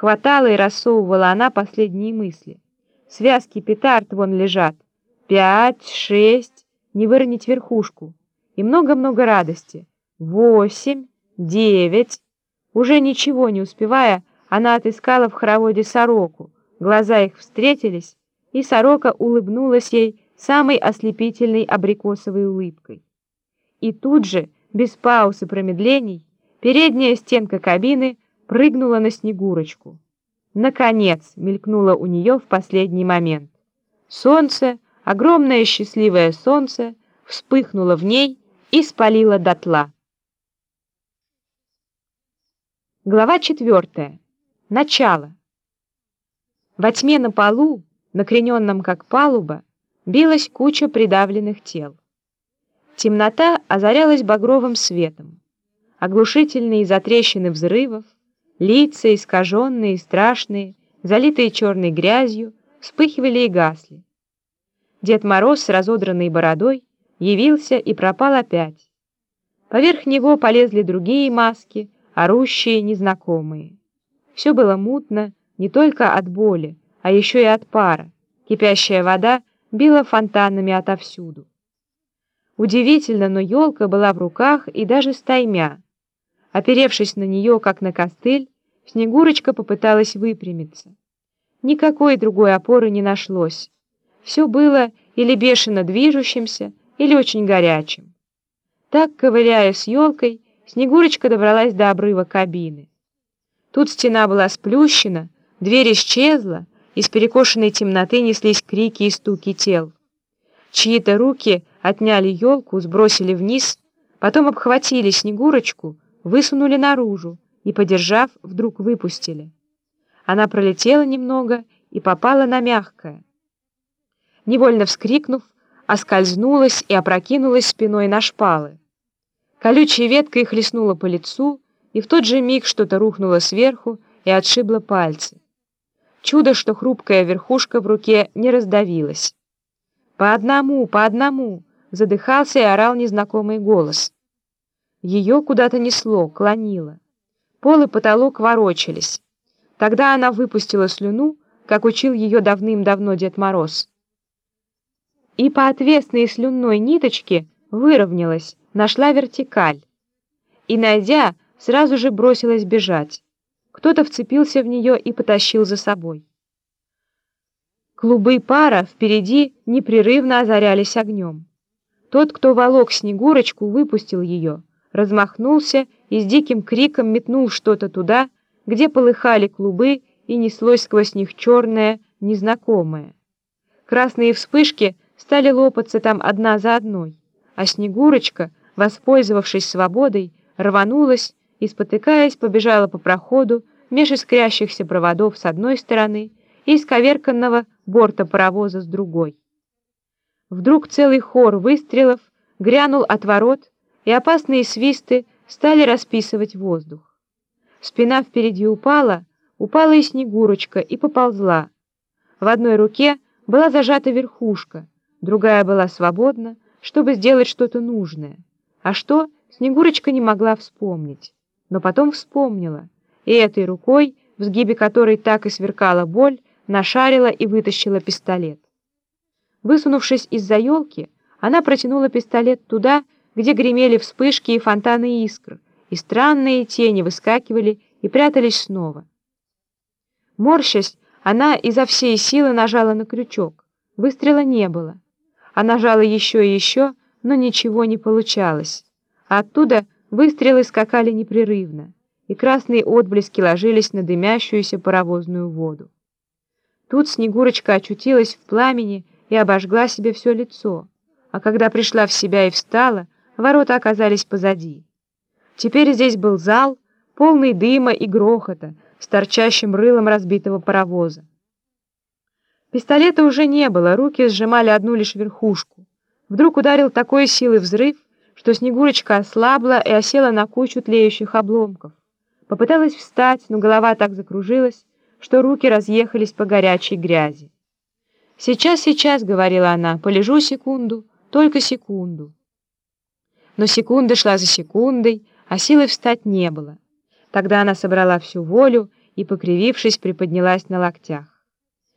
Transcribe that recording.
Хватала и рассовывала она последние мысли. Связки петард вон лежат. Пять, шесть, не выронить верхушку. И много-много радости. Восемь, девять. Уже ничего не успевая, она отыскала в хороводе сороку. Глаза их встретились, и сорока улыбнулась ей самой ослепительной абрикосовой улыбкой. И тут же, без пауз и промедлений, передняя стенка кабины прыгнула на Снегурочку. Наконец мелькнуло у нее в последний момент. Солнце, огромное счастливое солнце, вспыхнуло в ней и спалило дотла. Глава четвертая. Начало. Во тьме на полу, накрененном как палуба, билась куча придавленных тел. Темнота озарялась багровым светом. Оглушительные затрещины взрывов, лица искаженные страшные, залитые черной грязью, вспыхивали и гасли. Дед Мороз с разодранной бородой явился и пропал опять. Поверх него полезли другие маски, орущие, незнакомые. Все было мутно не только от боли, а еще и от пара. Кипящая вода била фонтанами отовсюду. Удивительно, но елка была в руках и даже стаймя. Оперевшись на нее, как на костыль, Снегурочка попыталась выпрямиться. Никакой другой опоры не нашлось. Все было или бешено движущимся, или очень горячим. Так, ковыряя с елкой, Снегурочка добралась до обрыва кабины. Тут стена была сплющена, дверь исчезла, из перекошенной темноты неслись крики и стуки тел. Чьи-то руки отняли елку, сбросили вниз, потом обхватили Снегурочку, высунули наружу и, подержав, вдруг выпустили. Она пролетела немного и попала на мягкое. Невольно вскрикнув, оскользнулась и опрокинулась спиной на шпалы. Колючая ветка их леснула по лицу, и в тот же миг что-то рухнуло сверху и отшибло пальцы. Чудо, что хрупкая верхушка в руке не раздавилась. «По одному, по одному!» — задыхался и орал незнакомый голос. Ее куда-то несло, клонило. Пол и потолок ворочались. Тогда она выпустила слюну, как учил ее давным-давно Дед Мороз. И по отвесной слюнной ниточке выровнялась, нашла вертикаль. И, найдя, сразу же бросилась бежать. Кто-то вцепился в нее и потащил за собой. Клубы пара впереди непрерывно озарялись огнем. Тот, кто волок Снегурочку, выпустил ее, размахнулся и с диким криком метнул что-то туда, где полыхали клубы и неслось сквозь них черное, незнакомое. Красные вспышки стали лопаться там одна за одной, а Снегурочка, воспользовавшись свободой, рванулась и, спотыкаясь, побежала по проходу меж искрящихся проводов с одной стороны и исковерканного борта паровоза с другой. Вдруг целый хор выстрелов грянул от ворот, и опасные свисты стали расписывать воздух. Спина впереди упала, упала и Снегурочка, и поползла. В одной руке была зажата верхушка, другая была свободна, чтобы сделать что-то нужное. А что, Снегурочка не могла вспомнить но потом вспомнила, и этой рукой, в сгибе которой так и сверкала боль, нашарила и вытащила пистолет. Высунувшись из-за елки, она протянула пистолет туда, где гремели вспышки и фонтаны искр, и странные тени выскакивали и прятались снова. Морщась, она изо всей силы нажала на крючок. Выстрела не было. Она нажала еще и еще, но ничего не получалось. А оттуда Выстрелы скакали непрерывно, и красные отблески ложились на дымящуюся паровозную воду. Тут Снегурочка очутилась в пламени и обожгла себе все лицо, а когда пришла в себя и встала, ворота оказались позади. Теперь здесь был зал, полный дыма и грохота, с торчащим рылом разбитого паровоза. Пистолета уже не было, руки сжимали одну лишь верхушку. Вдруг ударил такой силой взрыв, что Снегурочка ослабла и осела на кучу тлеющих обломков. Попыталась встать, но голова так закружилась, что руки разъехались по горячей грязи. «Сейчас, сейчас», — говорила она, — «полежу секунду, только секунду». Но секунда шла за секундой, а силы встать не было. Тогда она собрала всю волю и, покривившись, приподнялась на локтях.